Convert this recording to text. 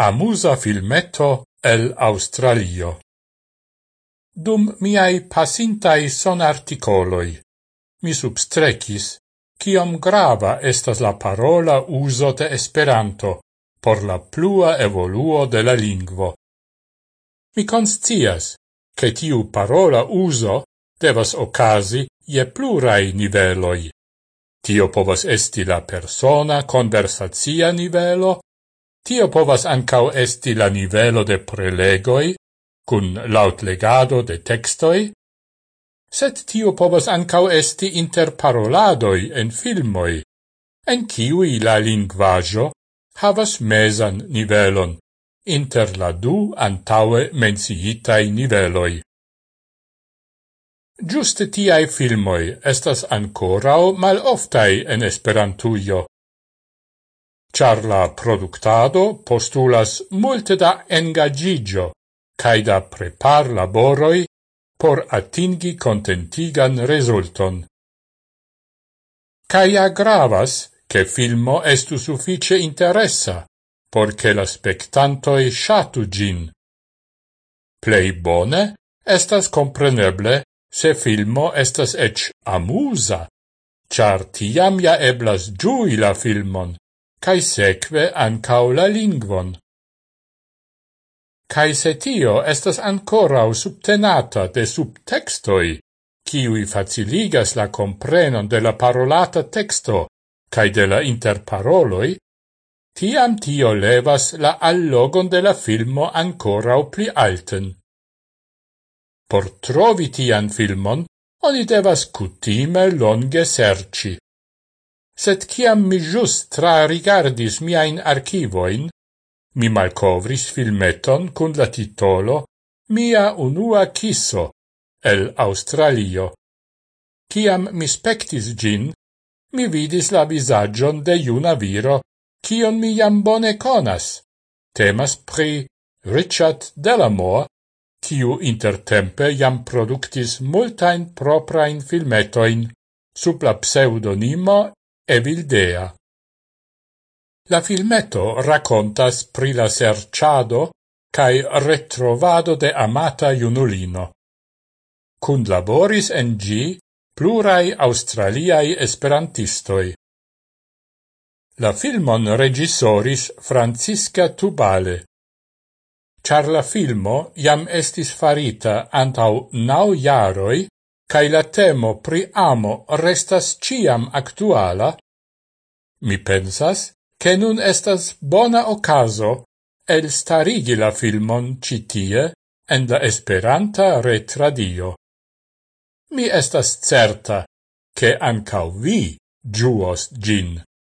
amusa filmetto el Australio. Dum miai pasintai son articoloi, mi substrecis kiom grava estas la parola uso de Esperanto por la plua evoluo de la lingvo. Mi conscias che tiu parola uso devas ocasi je plurai niveloi. Tio povas esti la persona conversazia nivelo, Tio povas ancau esti la nivelo de prelegoi, cun laut legado de textoi, set tio povas ancau esti interparoladoi en filmoi, en ciui la linguaggio havas mesan nivelon, inter la du antaue menciitai niveloi. Giuste tiai filmoi estas ancorao mal oftai en Esperantujo, Char la productado postulas multe da engagigio cae da prepar laboroi por atingi contentigan resulton. Cae agravas che filmo estu suffice interessa, porce la spectantoi shatu gin. Plei bone estas compreneble se filmo estas ec amusa, char tiam ja eblas giui la filmon cae seque ancau la lingvon. Cae se tio estas ancorau subtenata de subtextoi, ciui faciligas la comprenon de la parolata texto cae de la interparoloi, tiam tio levas la allogon de la filmo ancorau pli alten. Por trovi tian filmon, oni devas cutime longe serci set ciam mi just tra rigardis miain archivoin, mi malcovris filmeton cun la titolo Mia unua kisso el Australio. Ciam mi spectis gin, mi vidis la visagion de iuna viro, cion mi jam bone conas. Temas pri Richard Delamore, ciu intertempe jam productis multain proprain filmetoin sub la pseudonimo Evildea. La filmeto racontas pri la serciado cae retrovado de amata iunulino. Cund laboris en gi plurai australiai esperantistoi. La filmon regissoris Francisca Tubale. Char la filmo jam estis farita antau nau jaroi, cae la temo pri amo restas ciam actuala, mi pensas che nun estas bona ocaso el starigi la filmon citie en la esperanta retradio. Mi estas certa che ancau vi giuos gin.